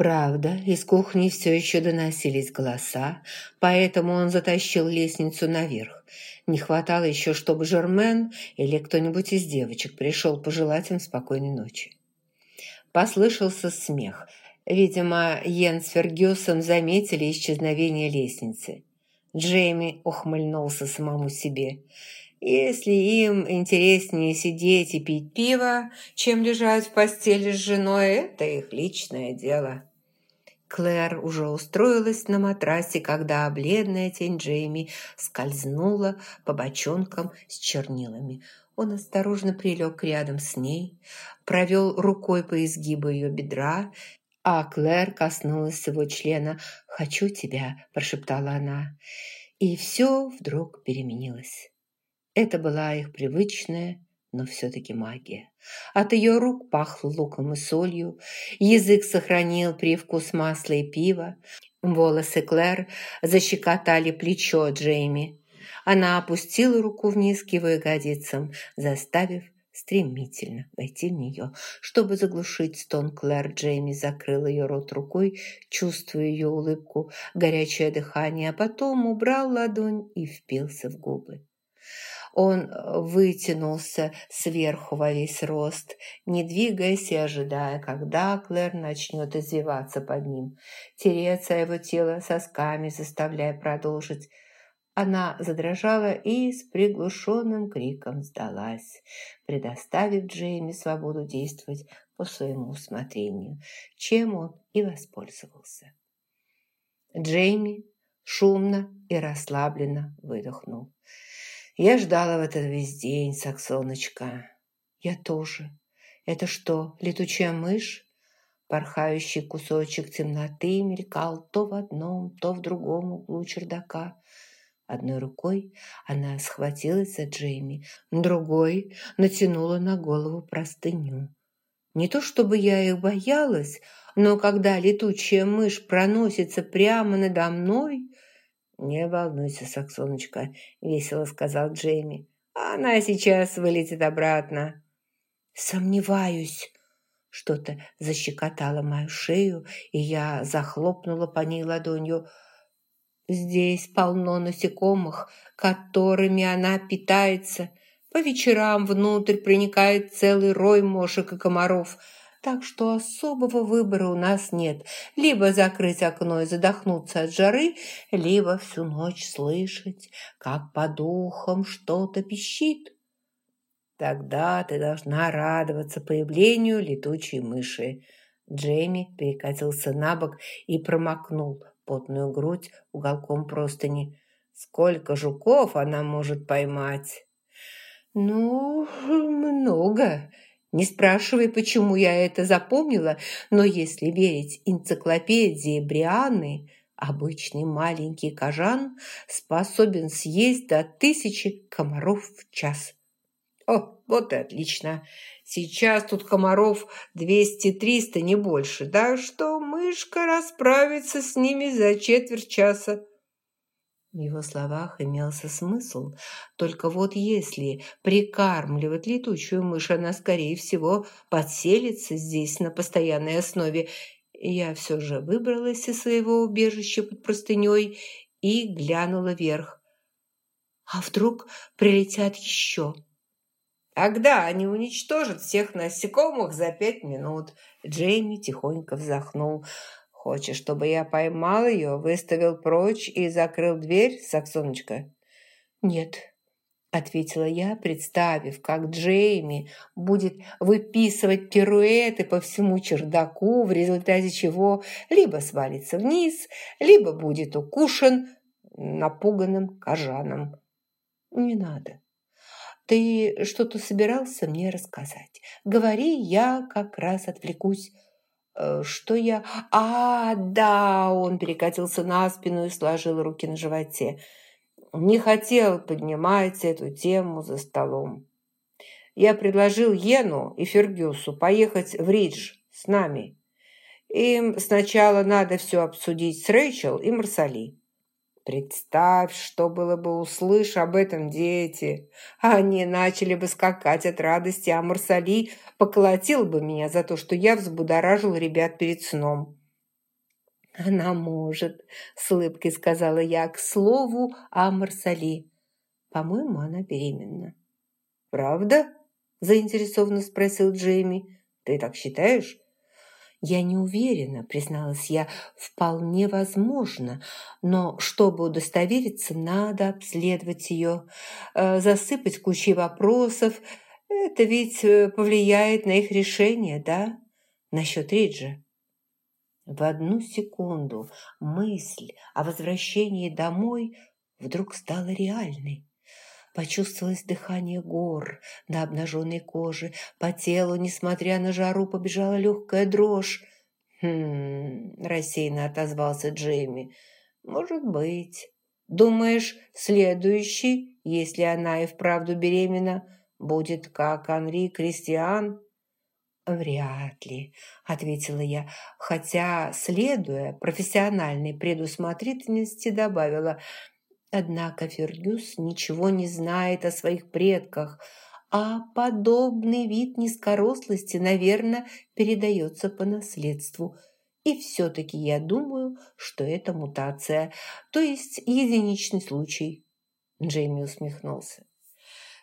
Правда, из кухни все еще доносились голоса, поэтому он затащил лестницу наверх. Не хватало еще, чтобы Жермен или кто-нибудь из девочек пришел пожелать им спокойной ночи. Послышался смех. Видимо, Йен с Фергюсом заметили исчезновение лестницы. Джейми ухмыльнулся самому себе. Если им интереснее сидеть и пить пиво, чем лежать в постели с женой, это их личное дело. Клэр уже устроилась на матрасе, когда бледная тень Джейми скользнула по бочонкам с чернилами. Он осторожно прилег рядом с ней, провел рукой по изгибу ее бедра, а Клэр коснулась его члена. «Хочу тебя», – прошептала она. И все вдруг переменилось. Это была их привычная, но все-таки магия. От ее рук пахло луком и солью, язык сохранил привкус масла и пива, волосы Клэр защекотали плечо Джейми. Она опустила руку вниз к его ягодицам, заставив стремительно войти в нее. Чтобы заглушить стон Клэр, Джейми закрыл ее рот рукой, чувствуя ее улыбку, горячее дыхание, а потом убрал ладонь и впился в губы. Он э, вытянулся сверху во весь рост, не двигаясь и ожидая, когда Клэр начнет извиваться под ним, тереться его тело сосками, заставляя продолжить. Она задрожала и с приглушенным криком сдалась, предоставив Джейми свободу действовать по своему усмотрению, чем он и воспользовался. Джейми шумно и расслабленно выдохнул. Я ждала в этот весь день, Саксоночка. Я тоже. Это что, летучая мышь? Порхающий кусочек темноты мелькал то в одном, то в другом углу чердака. Одной рукой она схватилась за Джейми, другой натянула на голову простыню. Не то чтобы я их боялась, но когда летучая мышь проносится прямо надо мной, «Не волнуйся, Саксоночка», — весело сказал Джейми. «Она сейчас вылетит обратно». «Сомневаюсь». Что-то защекотало мою шею, и я захлопнула по ней ладонью. «Здесь полно насекомых, которыми она питается. По вечерам внутрь проникает целый рой мошек и комаров» так что особого выбора у нас нет. Либо закрыть окно и задохнуться от жары, либо всю ночь слышать, как по духам что-то пищит. Тогда ты должна радоваться появлению летучей мыши. Джейми перекатился на бок и промокнул потную грудь уголком простыни. Сколько жуков она может поймать? Ну, много. Не спрашивай, почему я это запомнила, но если верить энциклопедии Брианы, обычный маленький кожан способен съесть до тысячи комаров в час. О, вот и отлично. Сейчас тут комаров 200-300, не больше. Да что мышка расправится с ними за четверть часа. В его словах имелся смысл. Только вот если прикармливать летучую мышь, она, скорее всего, подселится здесь на постоянной основе. Я все же выбралась из своего убежища под простыней и глянула вверх. А вдруг прилетят еще? Тогда они уничтожат всех насекомых за пять минут. Джейми тихонько вздохнул. Хочешь, чтобы я поймал ее, выставил прочь и закрыл дверь, Саксоночка?» «Нет», — ответила я, представив, как Джейми будет выписывать пируэты по всему чердаку, в результате чего либо свалится вниз, либо будет укушен напуганным кожаном. «Не надо. Ты что-то собирался мне рассказать. Говори, я как раз отвлекусь». Э, что я... А, да, он перекатился на спину и сложил руки на животе. Не хотел поднимать эту тему за столом. Я предложил Йену и Фергюсу поехать в Ридж с нами. Им сначала надо все обсудить с Рэйчел и Марсали. Представь, что было бы, услышь об этом дети. Они начали бы скакать от радости, а Марсали поколотил бы меня за то, что я взбудоражил ребят перед сном. «Она может», – с улыбкой сказала я к слову о Марсали. «По-моему, она беременна». «Правда?» – заинтересованно спросил Джейми. «Ты так считаешь?» «Я не уверена», – призналась я, – «вполне возможно, но чтобы удостовериться, надо обследовать ее, э, засыпать кучей вопросов. Это ведь э, повлияет на их решение, да? Насчет Риджа». В одну секунду мысль о возвращении домой вдруг стала реальной. Почувствовалось дыхание гор на обнаженной коже. По телу, несмотря на жару, побежала легкая дрожь. «Хм...» – рассеянно отозвался Джейми. «Может быть. Думаешь, следующий, если она и вправду беременна, будет как Анри Кристиан?» «Вряд ли», – ответила я, хотя, следуя профессиональной предусмотрительности, добавила – Однако Фергюс ничего не знает о своих предках, а подобный вид низкорослости, наверное, передается по наследству. И все-таки я думаю, что это мутация, то есть единичный случай. Джейми усмехнулся.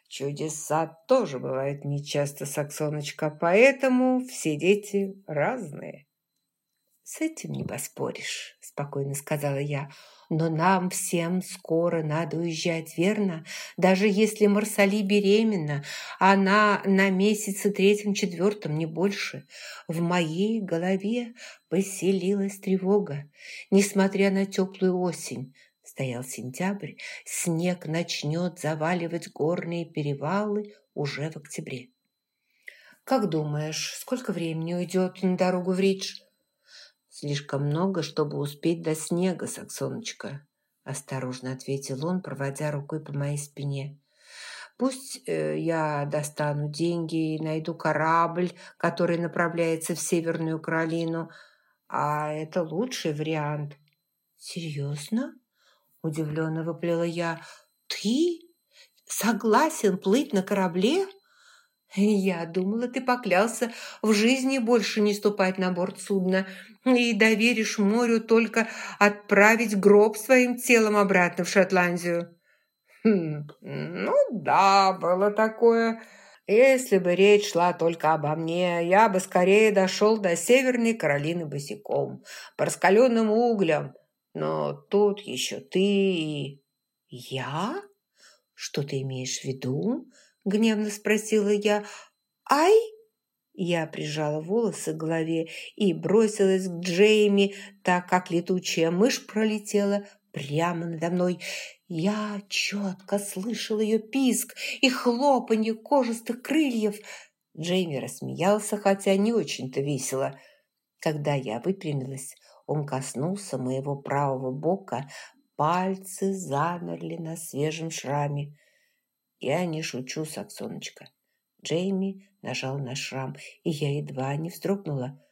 Чудеса тоже бывают нечасто, Саксоночка, поэтому все дети разные. С этим не поспоришь, спокойно сказала я. Но нам всем скоро надо уезжать, верно? Даже если Марсали беременна, она на месяце третьем-четвертом, не больше. В моей голове поселилась тревога. Несмотря на теплую осень, стоял сентябрь, снег начнет заваливать горные перевалы уже в октябре. «Как думаешь, сколько времени уйдет на дорогу в Ридж?» «Слишком много, чтобы успеть до снега, Саксоночка», – осторожно ответил он, проводя рукой по моей спине. «Пусть э, я достану деньги и найду корабль, который направляется в Северную Каролину, а это лучший вариант». «Серьезно?» – удивленно выплела я. «Ты согласен плыть на корабле?» «Я думала, ты поклялся в жизни больше не ступать на борт судна и доверишь морю только отправить гроб своим телом обратно в Шотландию». Хм, «Ну да, было такое. Если бы речь шла только обо мне, я бы скорее дошел до Северной Каролины босиком, по раскаленным углям. Но тут еще ты и...» «Я? Что ты имеешь в виду?» Гневно спросила я. «Ай!» Я прижала волосы к голове и бросилась к Джейми, так как летучая мышь пролетела прямо надо мной. Я четко слышал ее писк и хлопанье кожистых крыльев. Джейми рассмеялся, хотя не очень-то весело. Когда я выпрямилась, он коснулся моего правого бока, пальцы замерли на свежем шраме. «Я не шучу, Саксоночка». Джейми нажал на шрам, и я едва не вздрогнула.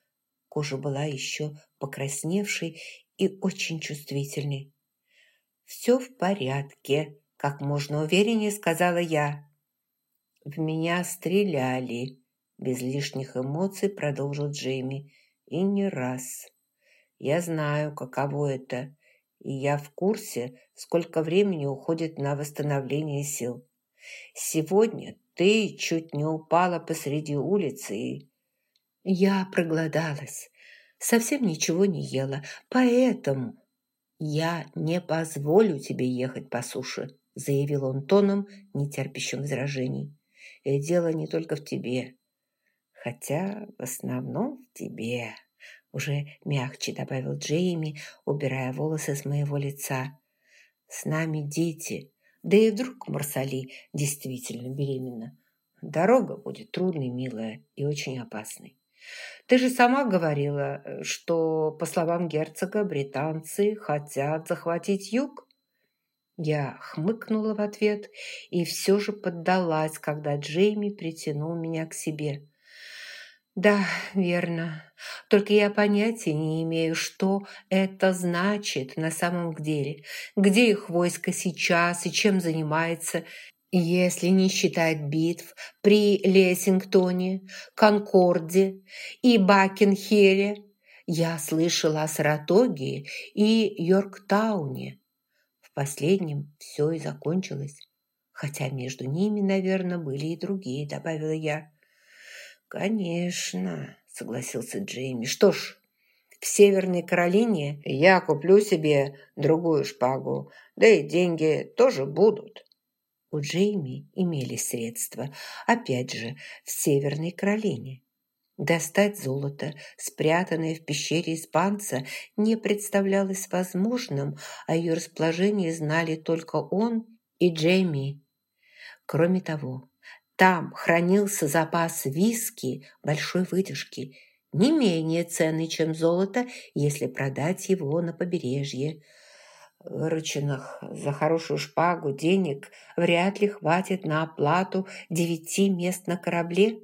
Кожа была еще покрасневшей и очень чувствительной. «Все в порядке», – как можно увереннее сказала я. «В меня стреляли», – без лишних эмоций продолжил Джейми. «И не раз. Я знаю, каково это, и я в курсе, сколько времени уходит на восстановление сил. Сегодня ты чуть не упала посреди улицы и... Я проголодалась, совсем ничего не ела, поэтому я не позволю тебе ехать по суше, заявил он тоном, не терпящим возражений. И дело не только в тебе, хотя в основном в тебе. Уже мягче добавил Джейми, убирая волосы с моего лица. С нами дети, да и вдруг Марсали действительно беременна. Дорога будет трудной, милая, и очень опасной. Ты же сама говорила, что, по словам герцога, британцы хотят захватить юг? Я хмыкнула в ответ и все же поддалась, когда Джейми притянул меня к себе. «Да, верно. Только я понятия не имею, что это значит на самом деле. Где их войско сейчас и чем занимается, если не считать битв при Лессингтоне, Конкорде и Бакенхере. Я слышала о Саратоге и Йорктауне. В последнем все и закончилось. Хотя между ними, наверное, были и другие, добавила я. «Конечно», — согласился Джейми. «Что ж, в Северной Каролине я куплю себе другую шпагу, да и деньги тоже будут». У Джейми имелись средства, опять же, в Северной Каролине. Достать золото, спрятанное в пещере испанца, не представлялось возможным, а ее расположение знали только он и Джейми. Кроме того, там хранился запас виски большой выдержки, не менее ценный, чем золото, если продать его на побережье. Вырученных за хорошую шпагу денег вряд ли хватит на оплату девяти мест на корабле,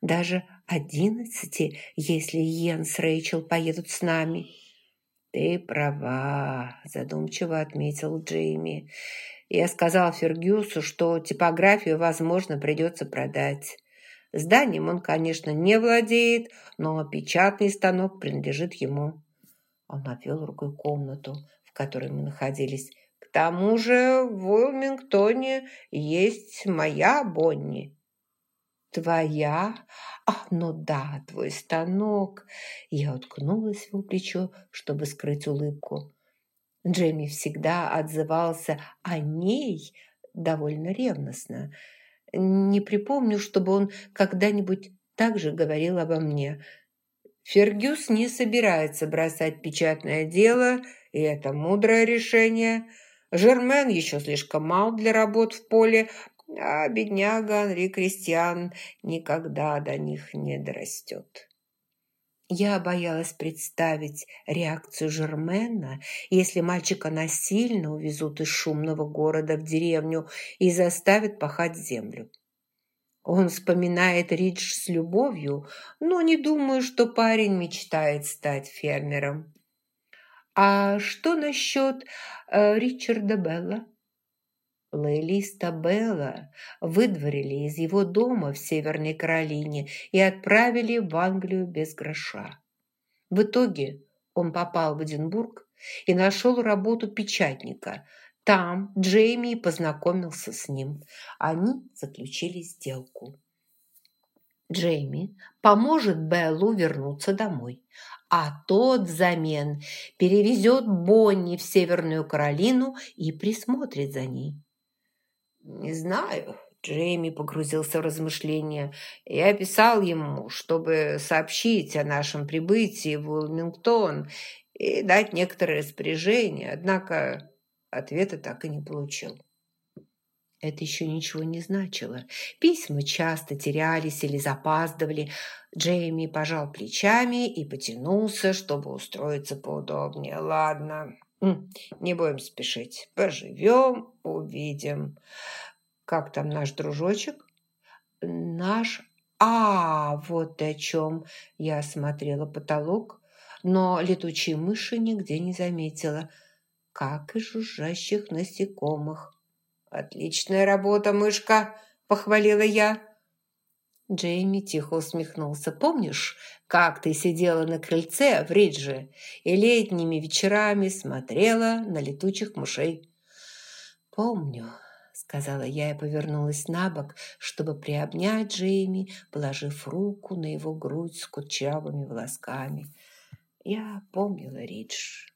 даже одиннадцати, если Йен с Рэйчел поедут с нами». «Ты права», – задумчиво отметил Джейми. «Я сказал Фергюсу, что типографию, возможно, придется продать. Зданием он, конечно, не владеет, но печатный станок принадлежит ему». Он обвел рукой комнату, в которой мы находились. «К тому же в Уилмингтоне есть моя Бонни». «Твоя? А, ну да, твой станок!» Я уткнулась в его плечо, чтобы скрыть улыбку. Джейми всегда отзывался о ней довольно ревностно. Не припомню, чтобы он когда-нибудь так же говорил обо мне. Фергюс не собирается бросать печатное дело, и это мудрое решение. Жермен еще слишком мал для работ в поле, а бедняга Анри Кристиан никогда до них не дорастет. Я боялась представить реакцию Жермена, если мальчика насильно увезут из шумного города в деревню и заставят пахать землю. Он вспоминает Ридж с любовью, но не думаю, что парень мечтает стать фермером. А что насчет э, Ричарда Белла? Лоялиста Белла выдворили из его дома в Северной Каролине и отправили в Англию без гроша. В итоге он попал в Эдинбург и нашел работу печатника. Там Джейми познакомился с ним. Они заключили сделку. Джейми поможет Беллу вернуться домой, а тот взамен перевезет Бонни в Северную Каролину и присмотрит за ней. «Не знаю». Джейми погрузился в размышления. «Я писал ему, чтобы сообщить о нашем прибытии в Уилмингтон и дать некоторые распоряжения, однако ответа так и не получил». Это еще ничего не значило. Письма часто терялись или запаздывали. Джейми пожал плечами и потянулся, чтобы устроиться поудобнее. «Ладно, не будем спешить. Поживем, увидим. Как там наш дружочек? Наш... А, вот о чем. Я осмотрела потолок, но летучие мыши нигде не заметила, как и жужжащих насекомых. «Отличная работа, мышка!» – похвалила я. Джейми тихо усмехнулся. «Помнишь, как ты сидела на крыльце в Ридже и летними вечерами смотрела на летучих мышей?» «Помню», — сказала я и повернулась на бок, чтобы приобнять Джейми, положив руку на его грудь с кучавыми волосками. Я помнила Ридж.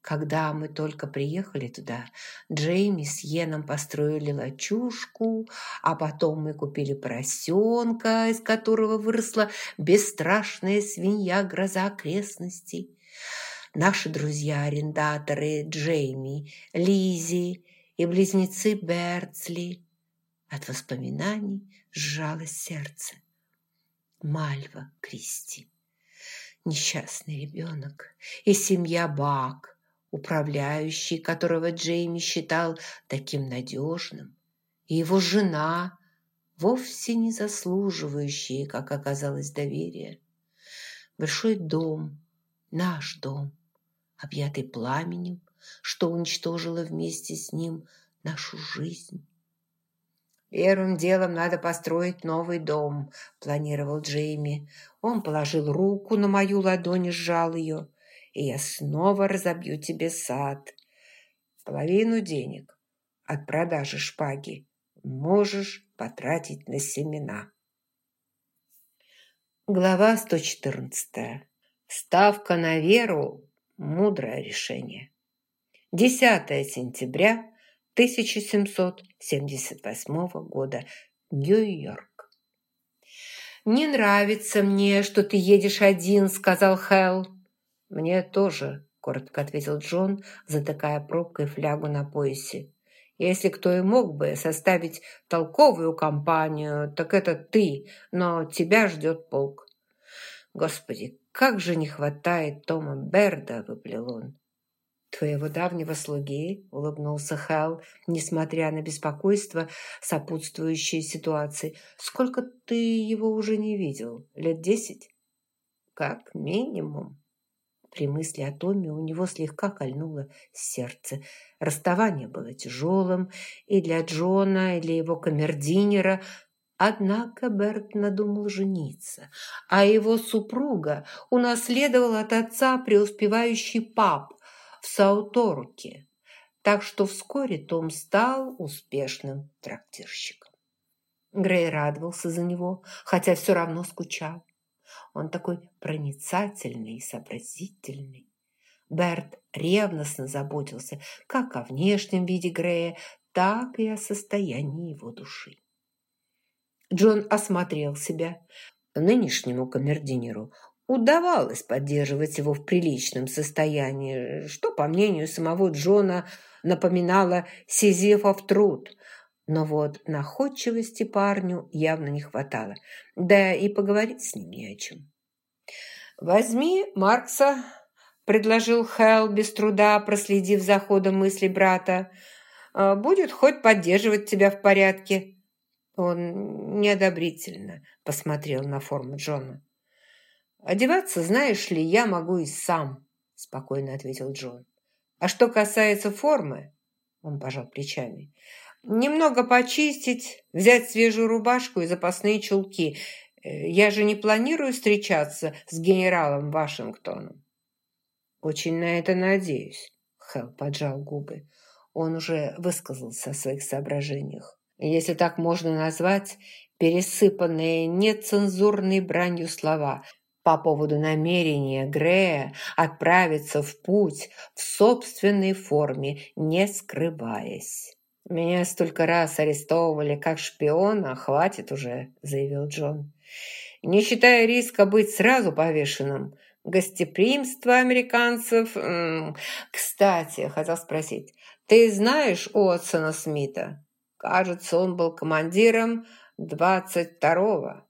Когда мы только приехали туда, Джейми с Йеном построили лачушку, а потом мы купили поросенка, из которого выросла бесстрашная свинья-гроза окрестностей. Наши друзья-арендаторы Джейми, Лизи и близнецы Берцли. От воспоминаний сжалось сердце. Мальва Кристи. Несчастный ребенок и семья Бак – управляющий, которого Джейми считал таким надежным, и его жена, вовсе не заслуживающие, как оказалось, доверия. Большой дом, наш дом, объятый пламенем, что уничтожило вместе с ним нашу жизнь. «Первым делом надо построить новый дом», – планировал Джейми. Он положил руку на мою ладонь и сжал ее. «И я снова разобью тебе сад. Половину денег от продажи шпаги можешь потратить на семена». Глава 114. Ставка на веру – мудрое решение. 10 сентября 1778 года. Нью-Йорк. «Не нравится мне, что ты едешь один», – сказал Хелл. «Мне тоже», – коротко ответил Джон, затыкая пробкой флягу на поясе. Если кто и мог бы составить толковую компанию, так это ты, но тебя ждет полк. Господи, как же не хватает Тома Берда, выплел он. «Твоего давнего слуги», — улыбнулся Хэл, несмотря на беспокойство, сопутствующей ситуации. «Сколько ты его уже не видел? Лет десять?» «Как минимум». При мысли о Томе у него слегка кольнуло сердце. Расставание было тяжелым и для Джона, и для его камердинера. Однако Берт надумал жениться, а его супруга унаследовала от отца преуспевающий пап в Сауторке, так что вскоре Том стал успешным трактирщиком. Грей радовался за него, хотя все равно скучал. Он такой проницательный и сообразительный. Берт ревностно заботился как о внешнем виде Грея, так и о состоянии его души. Джон осмотрел себя. Нынешнему камердинеру удавалось поддерживать его в приличном состоянии, что, по мнению самого Джона, напоминало Сизифов труд – но вот находчивости парню явно не хватало, да и поговорить с ним не о чем. «Возьми Маркса», – предложил Хелл без труда, проследив за ходом мысли брата. «А, «Будет хоть поддерживать тебя в порядке». Он неодобрительно посмотрел на форму Джона. «Одеваться, знаешь ли, я могу и сам», – спокойно ответил Джон. «А что касается формы...» – он пожал плечами – Немного почистить, взять свежую рубашку и запасные чулки. Э, я же не планирую встречаться с генералом Вашингтоном. Очень на это надеюсь, Хелл поджал губы. Он уже высказался о своих соображениях. Если так можно назвать, пересыпанные нецензурной бранью слова по поводу намерения Грея отправиться в путь в собственной форме, не скрываясь. «Меня столько раз арестовывали как шпиона, хватит уже», – заявил Джон. «Не считая риска быть сразу повешенным, гостеприимство американцев...» «Кстати, хотел спросить, ты знаешь Уотсона Смита? Кажется, он был командиром 22-го».